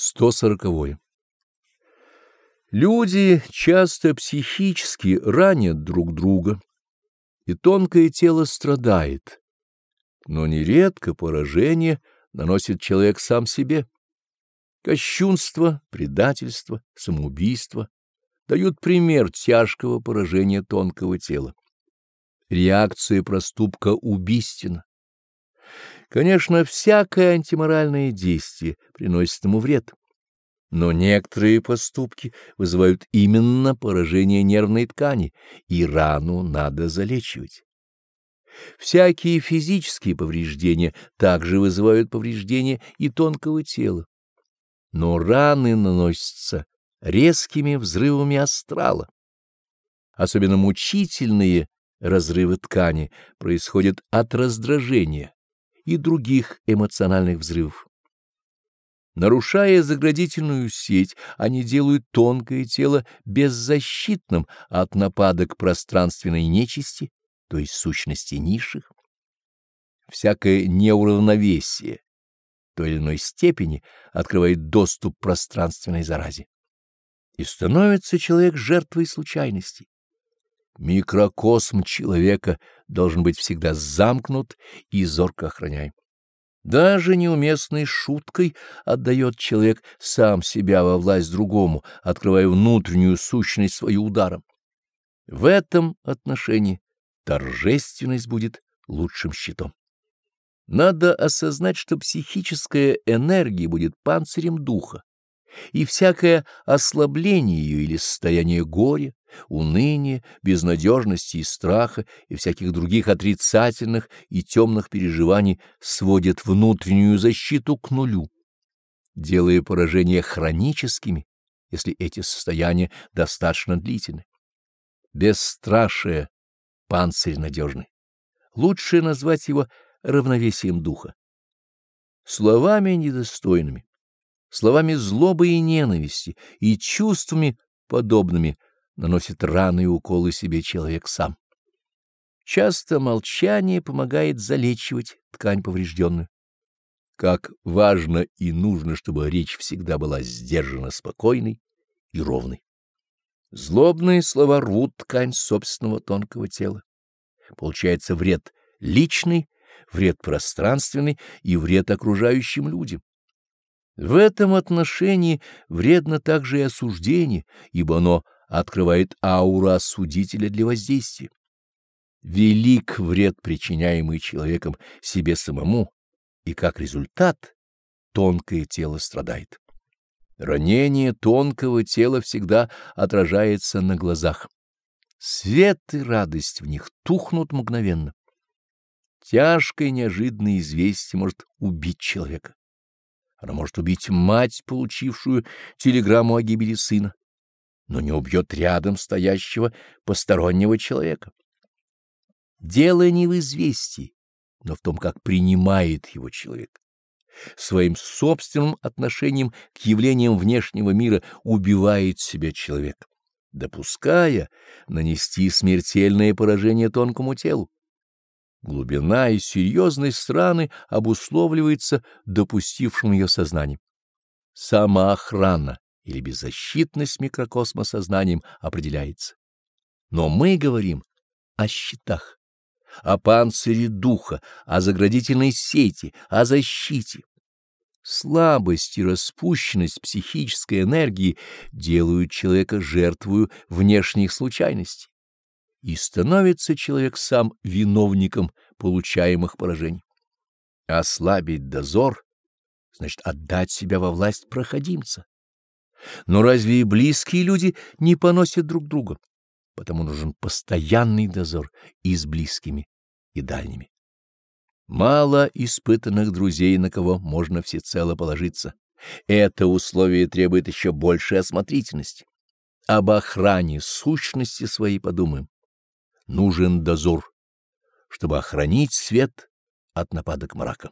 140. Люди часто психически ранят друг друга, и тонкое тело страдает, но нередко поражение наносит человек сам себе. Кощунство, предательство, самоубийство дают пример тяжкого поражения тонкого тела. Реакция проступка убийственна. Конечно, всякое антиморальное действие приносит ему вред, но некоторые поступки вызывают именно поражение нервной ткани, и рану надо залечивать. Всякие физические повреждения также вызывают повреждения и тонкого тела. Но раны наносятся резкими взрывами астрала. Особенно мучительные разрывы ткани происходят от раздражения, и других эмоциональных взрывов. Нарушая заградительную сеть, они делают тонкое тело беззащитным от нападок пространственной нечисти, то есть сущности низших. Всякое неуравновесие той или иной степени открывает доступ пространственной заразе. И становится человек жертвой случайностей. Микрокосм человека должен быть всегда замкнут и зорко охраняем. Даже неуместной шуткой отдает человек сам себя во власть другому, открывая внутреннюю сущность свою ударом. В этом отношении торжественность будет лучшим щитом. Надо осознать, что психическая энергия будет панцирем духа, и всякое ослабление ее или состояние горя, уныния, безнадежности и страха и всяких других отрицательных и темных переживаний сводит внутреннюю защиту к нулю, делая поражения хроническими, если эти состояния достаточно длительны. Бесстрашие — панцирь надежный. Лучше назвать его равновесием духа. Словами недостойными словами злобы и ненависти и чувствами подобными наносит раны и уколы себе человек сам. Часто молчание помогает залечивать ткань поврежденную. Как важно и нужно, чтобы речь всегда была сдержана, спокойной и ровной. Злобные слова рвут ткань собственного тонкого тела. Получается вред личный, вред пространственный и вред окружающим людям. В этом отношении вредно также и осуждение, ибо оно открывает ауру осудителя для воздействия. Велик вред, причиняемый человеком себе самому, и как результат тонкое тело страдает. Ранение тонкого тела всегда отражается на глазах. Свет и радость в них тухнут мгновенно. Тяжкое неожиданное известие может убить человека. Она может убить мать, получившую телеграмму о гибели сына, но не убьет рядом стоящего постороннего человека. Дело не в известии, но в том, как принимает его человек. Своим собственным отношением к явлениям внешнего мира убивает себя человек, допуская нанести смертельное поражение тонкому телу. Глубина и серьезность раны обусловливается допустившим ее сознанием. Самоохрана или беззащитность микрокосма сознанием определяется. Но мы говорим о щитах, о панцире духа, о заградительной сети, о защите. Слабость и распущенность психической энергии делают человека жертвою внешних случайностей и становится человек сам виновником получаемых поражений. Ослабить дозор значит отдать себя во власть проходимца. Но разве и близкие люди не поносят друг друга? Потому нужен постоянный дозор и с близкими, и дальними. Мало испытанных друзей, на кого можно всецело положиться. Это условие требует еще большей осмотрительности. Об охране сущности своей подумаем нужен дозор, чтобы охранить свет от нападок мрака.